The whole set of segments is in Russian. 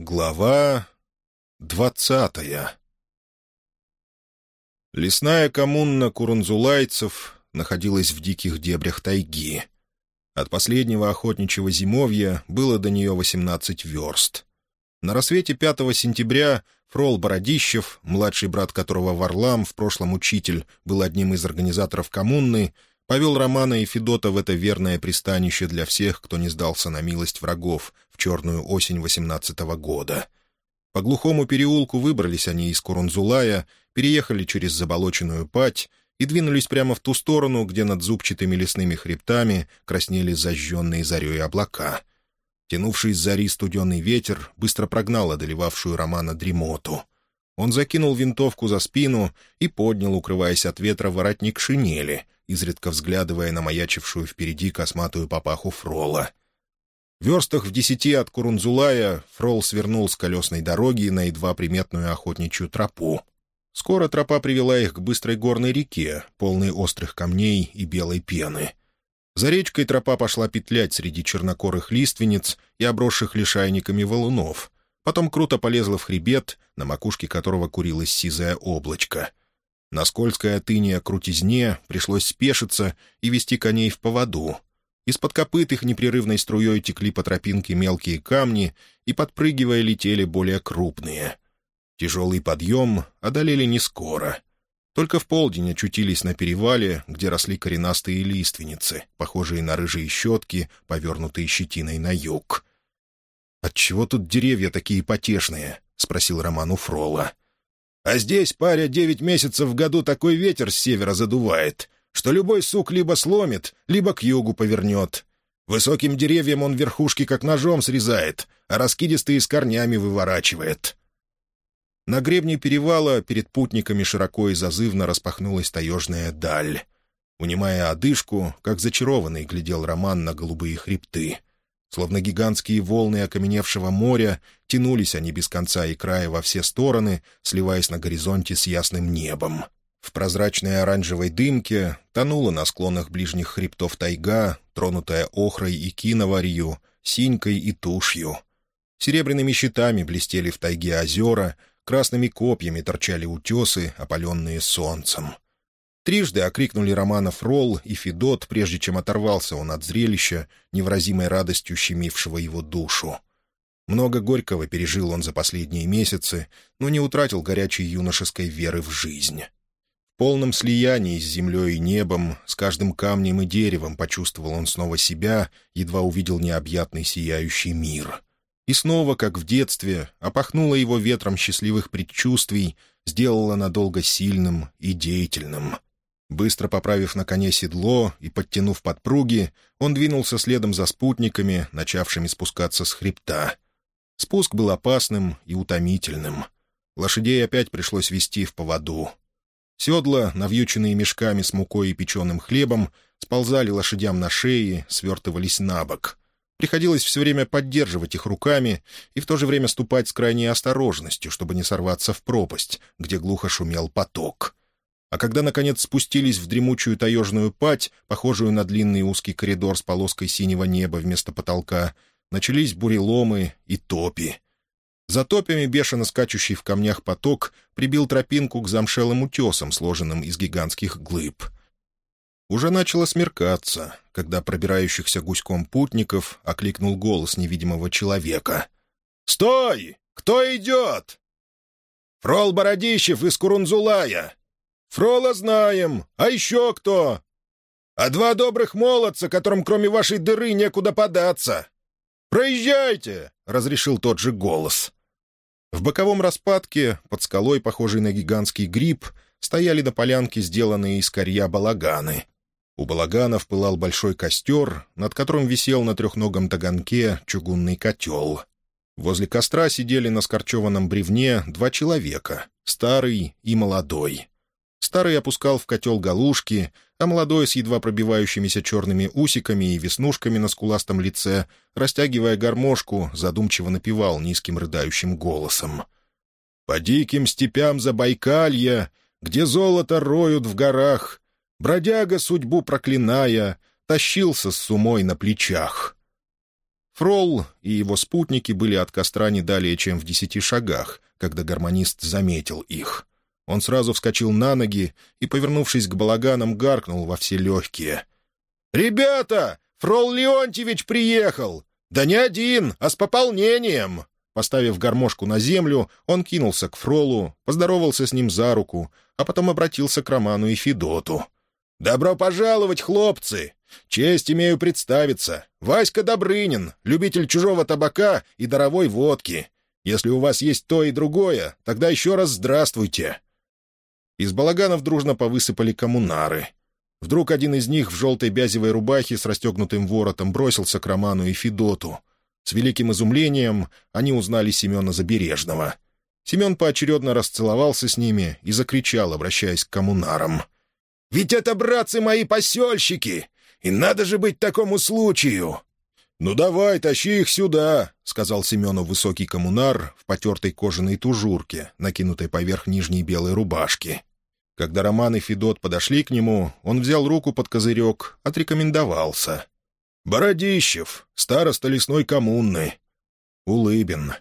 Глава двадцатая Лесная коммуна курунзулайцев находилась в диких дебрях тайги. От последнего охотничьего зимовья было до нее восемнадцать верст. На рассвете 5 сентября Фрол Бородищев, младший брат которого Варлам, в прошлом учитель, был одним из организаторов коммуны, повел Романа и Федота в это верное пристанище для всех, кто не сдался на милость врагов в черную осень восемнадцатого года. По глухому переулку выбрались они из Курунзулая, переехали через заболоченную пать и двинулись прямо в ту сторону, где над зубчатыми лесными хребтами краснели зажженные зарей облака. Тянувший с зари студеный ветер быстро прогнал одолевавшую Романа дремоту. Он закинул винтовку за спину и поднял, укрываясь от ветра, воротник шинели — изредка взглядывая на маячившую впереди косматую папаху Фрола. В верстах в десяти от Курунзулая Фрол свернул с колесной дороги на едва приметную охотничью тропу. Скоро тропа привела их к быстрой горной реке, полной острых камней и белой пены. За речкой тропа пошла петлять среди чернокорых лиственниц и обросших лишайниками валунов. Потом круто полезла в хребет, на макушке которого курилось сизое облачко. На скользкой от крутизне пришлось спешиться и вести коней в поводу. Из-под копыт их непрерывной струей текли по тропинке мелкие камни и, подпрыгивая, летели более крупные. Тяжелый подъем одолели не скоро. Только в полдень очутились на перевале, где росли коренастые лиственницы, похожие на рыжие щетки, повернутые щетиной на юг. «Отчего тут деревья такие потешные?» — спросил Роман у Фрола. А здесь паря девять месяцев в году такой ветер с севера задувает, что любой сук либо сломит, либо к югу повернет. Высоким деревьям он верхушки как ножом срезает, а раскидистые с корнями выворачивает. На гребне перевала перед путниками широко и зазывно распахнулась таежная даль. Унимая одышку, как зачарованный глядел Роман на голубые хребты. Словно гигантские волны окаменевшего моря, тянулись они без конца и края во все стороны, сливаясь на горизонте с ясным небом. В прозрачной оранжевой дымке тонула на склонах ближних хребтов тайга, тронутая охрой и киноварью, синькой и тушью. Серебряными щитами блестели в тайге озера, красными копьями торчали утесы, опаленные солнцем. Трижды окрикнули Романов Ролл и Федот, прежде чем оторвался он от зрелища, невразимой радостью щемившего его душу. Много горького пережил он за последние месяцы, но не утратил горячей юношеской веры в жизнь. В полном слиянии с землей и небом, с каждым камнем и деревом почувствовал он снова себя, едва увидел необъятный сияющий мир. И снова, как в детстве, опахнуло его ветром счастливых предчувствий, сделало надолго сильным и деятельным — Быстро поправив на коне седло и подтянув подпруги, он двинулся следом за спутниками, начавшими спускаться с хребта. Спуск был опасным и утомительным. Лошадей опять пришлось вести в поводу. Седла, навьюченные мешками с мукой и печеным хлебом, сползали лошадям на шеи, свертывались на бок. Приходилось все время поддерживать их руками и в то же время ступать с крайней осторожностью, чтобы не сорваться в пропасть, где глухо шумел поток. А когда, наконец, спустились в дремучую таежную пать, похожую на длинный узкий коридор с полоской синего неба вместо потолка, начались буреломы и топи. За топями бешено скачущий в камнях поток прибил тропинку к замшелым утесам, сложенным из гигантских глыб. Уже начало смеркаться, когда пробирающихся гуськом путников окликнул голос невидимого человека. «Стой! Кто идет?» «Фрол Бородищев из Курунзулая! Фрола знаем. А еще кто? А два добрых молодца, которым кроме вашей дыры некуда податься. Проезжайте!» — разрешил тот же голос. В боковом распадке, под скалой, похожей на гигантский гриб, стояли на полянке сделанные из корья балаганы. У балаганов пылал большой костер, над которым висел на трехногом таганке чугунный котел. Возле костра сидели на скорчеванном бревне два человека — старый и молодой. Старый опускал в котел галушки, а молодой с едва пробивающимися черными усиками и веснушками на скуластом лице, растягивая гармошку, задумчиво напевал низким рыдающим голосом. «По диким степям Забайкалья, где золото роют в горах, бродяга, судьбу проклиная, тащился с сумой на плечах». Фролл и его спутники были от костра не далее, чем в десяти шагах, когда гармонист заметил их. Он сразу вскочил на ноги и, повернувшись к балаганам, гаркнул во все легкие. «Ребята! Фрол Леонтьевич приехал! Да не один, а с пополнением!» Поставив гармошку на землю, он кинулся к Фролу, поздоровался с ним за руку, а потом обратился к Роману и Федоту. «Добро пожаловать, хлопцы! Честь имею представиться. Васька Добрынин, любитель чужого табака и даровой водки. Если у вас есть то и другое, тогда еще раз здравствуйте». Из балаганов дружно повысыпали коммунары. Вдруг один из них в желтой бязевой рубахе с расстегнутым воротом бросился к Роману и Федоту. С великим изумлением они узнали Семена Забережного. Семен поочередно расцеловался с ними и закричал, обращаясь к коммунарам. «Ведь это, братцы мои, посельщики! И надо же быть такому случаю!» «Ну давай, тащи их сюда», — сказал Семену высокий коммунар в потертой кожаной тужурке, накинутой поверх нижней белой рубашки. Когда Роман и Федот подошли к нему, он взял руку под козырек, отрекомендовался. Бородищев, староста лесной коммуны. Улыбин.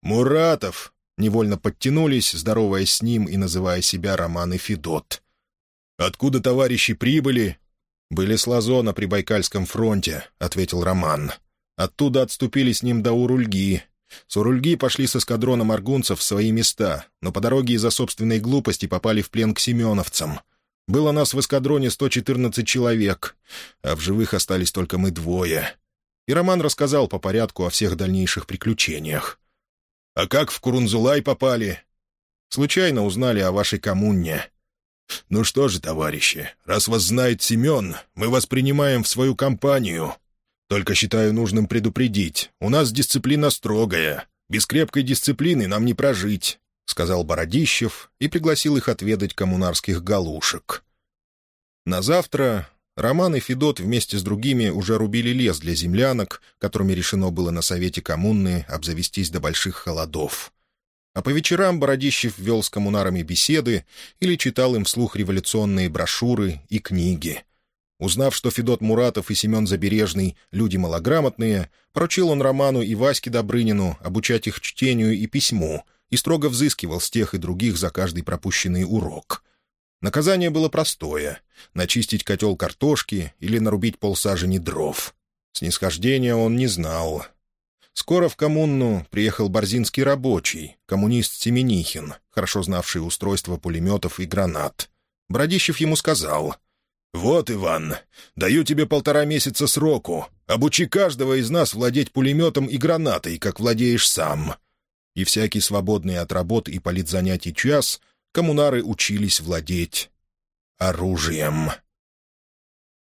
Муратов. Невольно подтянулись, здороваясь с ним и называя себя Роман и Федот. «Откуда товарищи прибыли?» «Были с Лазо на Прибайкальском фронте», — ответил Роман. «Оттуда отступили с ним до Урульги. С Урульги пошли с эскадроном аргунцев в свои места, но по дороге из-за собственной глупости попали в плен к семеновцам. Было нас в эскадроне 114 человек, а в живых остались только мы двое. И Роман рассказал по порядку о всех дальнейших приключениях. «А как в Курунзулай попали?» «Случайно узнали о вашей коммуне». «Ну что же, товарищи, раз вас знает Семен, мы вас принимаем в свою компанию. Только считаю нужным предупредить, у нас дисциплина строгая. Без крепкой дисциплины нам не прожить. — сказал Бородищев и пригласил их отведать коммунарских галушек. На завтра Роман и Федот вместе с другими уже рубили лес для землянок, которыми решено было на Совете коммуны обзавестись до больших холодов. А по вечерам Бородищев вел с коммунарами беседы или читал им вслух революционные брошюры и книги. Узнав, что Федот Муратов и Семен Забережный — люди малограмотные, поручил он Роману и Ваське Добрынину обучать их чтению и письму, и строго взыскивал с тех и других за каждый пропущенный урок. Наказание было простое — начистить котел картошки или нарубить полсажени дров. Снисхождения он не знал. Скоро в коммуну приехал борзинский рабочий, коммунист Семенихин, хорошо знавший устройство пулеметов и гранат. Бородищев ему сказал — «Вот, Иван, даю тебе полтора месяца сроку. Обучи каждого из нас владеть пулеметом и гранатой, как владеешь сам и всякий свободный от работ и политзанятий час коммунары учились владеть оружием.